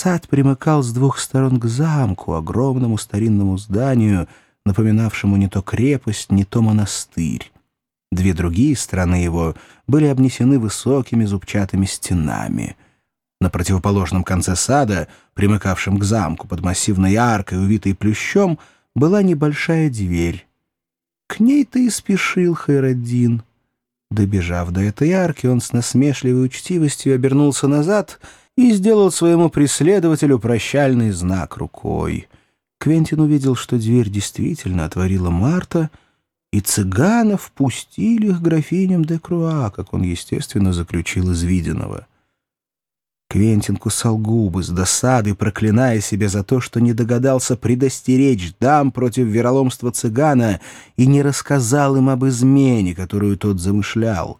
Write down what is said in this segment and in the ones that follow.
Сад примыкал с двух сторон к замку, огромному старинному зданию, напоминавшему не то крепость, не то монастырь. Две другие стороны его были обнесены высокими зубчатыми стенами. На противоположном конце сада, примыкавшем к замку под массивной аркой, увитой плющом, была небольшая дверь. К ней-то и спешил Хайраддин. Добежав до этой арки, он с насмешливой учтивостью обернулся назад и сделал своему преследователю прощальный знак рукой. Квентин увидел, что дверь действительно отворила Марта — и цыганов пустили к графиням де Круа, как он, естественно, заключил из виденного. Квентин кусал губы с досадой, проклиная себя за то, что не догадался предостеречь дам против вероломства цыгана и не рассказал им об измене, которую тот замышлял.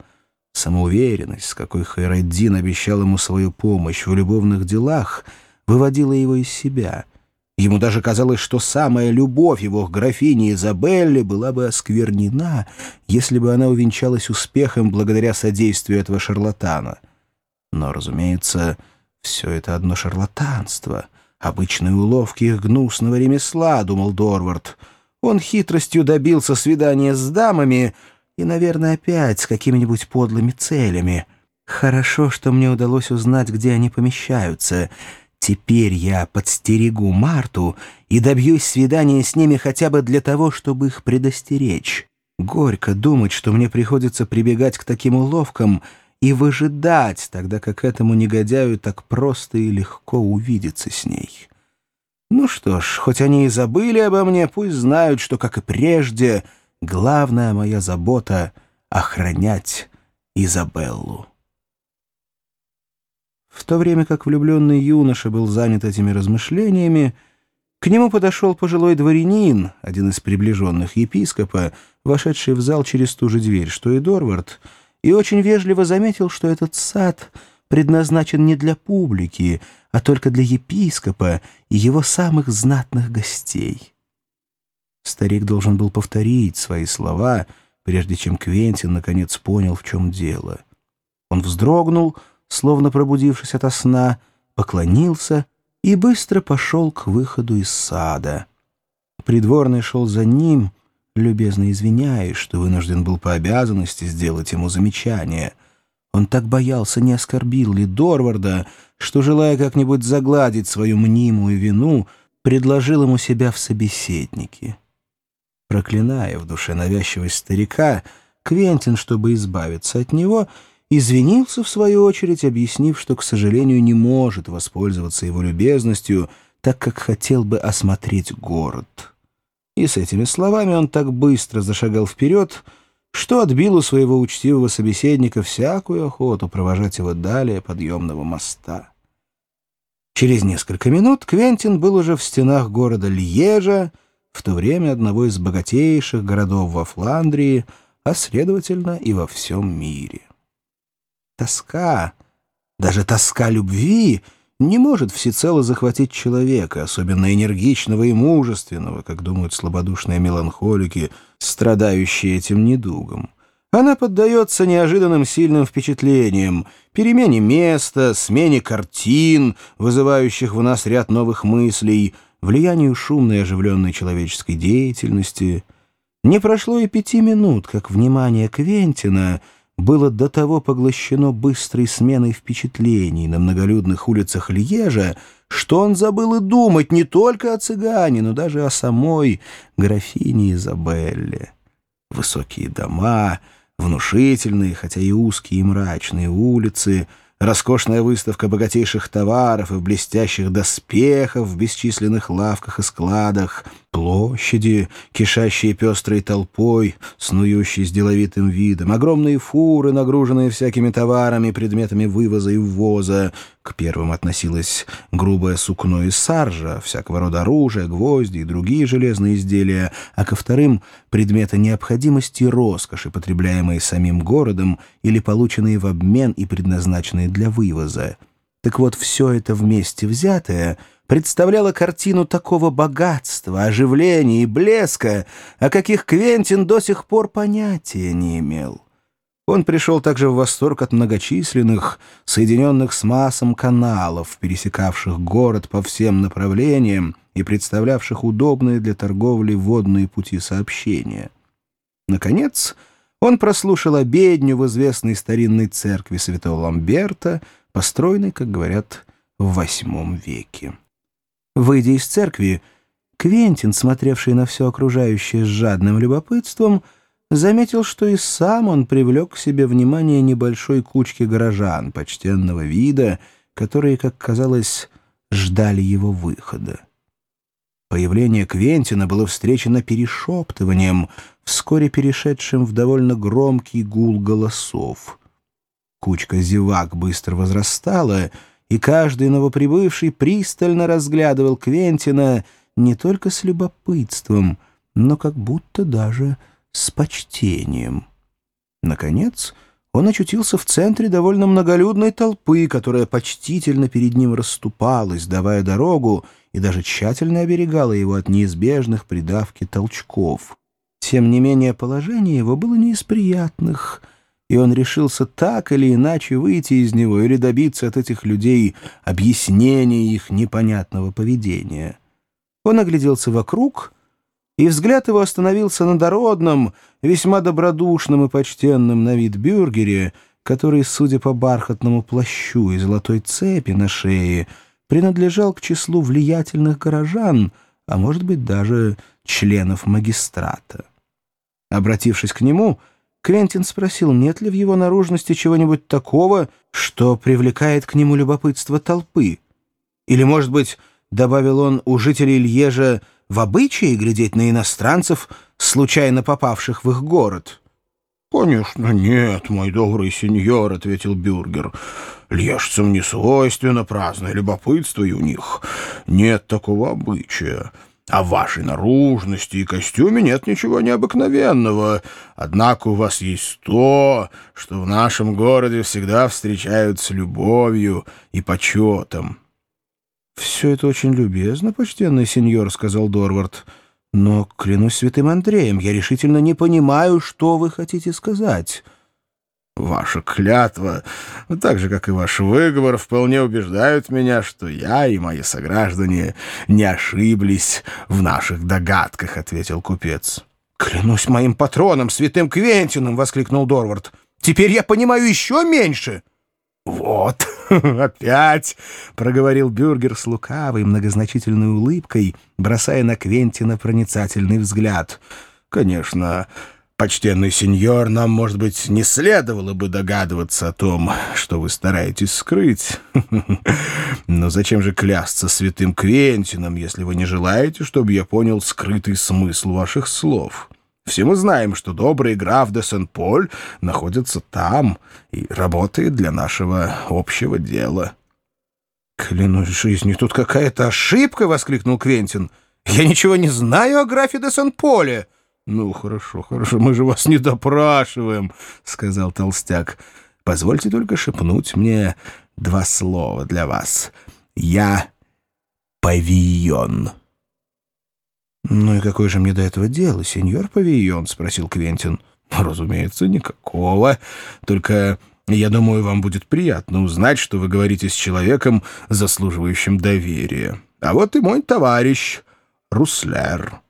Самоуверенность, с какой Хайраддин обещал ему свою помощь в любовных делах, выводила его из себя — Ему даже казалось, что самая любовь его к графине Изабелле была бы осквернена, если бы она увенчалась успехом благодаря содействию этого шарлатана. Но, разумеется, все это одно шарлатанство, обычные уловки их гнусного ремесла, — думал Дорвард. Он хитростью добился свидания с дамами и, наверное, опять с какими-нибудь подлыми целями. Хорошо, что мне удалось узнать, где они помещаются — Теперь я подстерегу Марту и добьюсь свидания с ними хотя бы для того, чтобы их предостеречь. Горько думать, что мне приходится прибегать к таким уловкам и выжидать, тогда как этому негодяю так просто и легко увидеться с ней. Ну что ж, хоть они и забыли обо мне, пусть знают, что, как и прежде, главная моя забота — охранять Изабеллу. В то время как влюбленный юноша был занят этими размышлениями, к нему подошел пожилой дворянин, один из приближенных епископа, вошедший в зал через ту же дверь, что и Дорвард, и очень вежливо заметил, что этот сад предназначен не для публики, а только для епископа и его самых знатных гостей. Старик должен был повторить свои слова, прежде чем Квентин наконец понял, в чем дело. Он вздрогнул, словно пробудившись ото сна, поклонился и быстро пошел к выходу из сада. Придворный шел за ним, любезно извиняясь, что вынужден был по обязанности сделать ему замечание. Он так боялся, не оскорбил ли Дорварда, что, желая как-нибудь загладить свою мнимую вину, предложил ему себя в собеседнике. Проклиная в душе навязчивость старика, Квентин, чтобы избавиться от него, — извинился в свою очередь, объяснив, что, к сожалению, не может воспользоваться его любезностью, так как хотел бы осмотреть город. И с этими словами он так быстро зашагал вперед, что отбил у своего учтивого собеседника всякую охоту провожать его далее подъемного моста. Через несколько минут Квентин был уже в стенах города Льежа, в то время одного из богатейших городов во Фландрии, а, следовательно, и во всем мире. Тоска, даже тоска любви, не может всецело захватить человека, особенно энергичного и мужественного, как думают слабодушные меланхолики, страдающие этим недугом. Она поддается неожиданным сильным впечатлениям, перемене места, смене картин, вызывающих в нас ряд новых мыслей, влиянию шумной оживленной человеческой деятельности. Не прошло и пяти минут, как внимание Квентина — было до того поглощено быстрой сменой впечатлений на многолюдных улицах Льежа, что он забыл и думать не только о цыгане, но даже о самой графине Изабелле. Высокие дома, внушительные, хотя и узкие и мрачные улицы — роскошная выставка богатейших товаров и блестящих доспехов в бесчисленных лавках и складах, площади, кишащие пестрой толпой, снующие с деловитым видом, огромные фуры, нагруженные всякими товарами, предметами вывоза и ввоза. К первым относилось грубое сукно и саржа, всякого рода оружие, гвозди и другие железные изделия, а ко вторым — предметы необходимости и роскоши, потребляемые самим городом или полученные в обмен и предназначенные для вывоза. Так вот, все это вместе взятое — представляла картину такого богатства, оживления и блеска, о каких Квентин до сих пор понятия не имел. Он пришел также в восторг от многочисленных, соединенных с массом каналов, пересекавших город по всем направлениям и представлявших удобные для торговли водные пути сообщения. Наконец, он прослушал обедню в известной старинной церкви святого Ламберта, построенной, как говорят, в VIII веке. Выйдя из церкви, Квентин, смотревший на все окружающее с жадным любопытством, — заметил, что и сам он привлек к себе внимание небольшой кучки горожан почтенного вида, которые, как казалось, ждали его выхода. Появление Квентина было встречено перешептыванием, вскоре перешедшим в довольно громкий гул голосов. Кучка зевак быстро возрастала, и каждый новоприбывший пристально разглядывал Квентина не только с любопытством, но как будто даже с почтением. Наконец, он очутился в центре довольно многолюдной толпы, которая почтительно перед ним расступалась, давая дорогу, и даже тщательно оберегала его от неизбежных придавки толчков. Тем не менее, положение его было не из приятных, и он решился так или иначе выйти из него или добиться от этих людей объяснения их непонятного поведения. Он огляделся вокруг — и взгляд его остановился на дородном, весьма добродушном и почтенном на вид бюргере, который, судя по бархатному плащу и золотой цепи на шее, принадлежал к числу влиятельных горожан, а может быть даже членов магистрата. Обратившись к нему, Квентин спросил, нет ли в его наружности чего-нибудь такого, что привлекает к нему любопытство толпы. Или, может быть, добавил он, у жителей Льежа в обычае глядеть на иностранцев, случайно попавших в их город? — Конечно, нет, мой добрый сеньор, — ответил Бюргер. — Лежцам не свойственно праздное любопытство, и у них нет такого обычая. В вашей наружности и костюме нет ничего необыкновенного. Однако у вас есть то, что в нашем городе всегда встречают с любовью и почетом. «Все это очень любезно, почтенный сеньор», — сказал Дорвард. «Но, клянусь святым Андреем, я решительно не понимаю, что вы хотите сказать». «Ваша клятва, так же, как и ваш выговор, вполне убеждают меня, что я и мои сограждане не ошиблись в наших догадках», — ответил купец. «Клянусь моим патроном, святым Квентином!» — воскликнул Дорвард. «Теперь я понимаю еще меньше!» «Вот, опять!» — проговорил Бюргер с лукавой, многозначительной улыбкой, бросая на Квентина проницательный взгляд. «Конечно, почтенный сеньор, нам, может быть, не следовало бы догадываться о том, что вы стараетесь скрыть. Но зачем же клясться святым Квентином, если вы не желаете, чтобы я понял скрытый смысл ваших слов?» Все мы знаем, что добрый граф де Сен-Поль находится там и работает для нашего общего дела. «Клянусь жизнью, тут какая-то ошибка!» — воскликнул Квентин. «Я ничего не знаю о графе де Сен-Поле!» «Ну, хорошо, хорошо, мы же вас не допрашиваем», — сказал толстяк. «Позвольте только шепнуть мне два слова для вас. Я павион». «Ну и какое же мне до этого дело, сеньор Павийон?» — спросил Квентин. «Разумеется, никакого. Только, я думаю, вам будет приятно узнать, что вы говорите с человеком, заслуживающим доверия. А вот и мой товарищ, Руслер».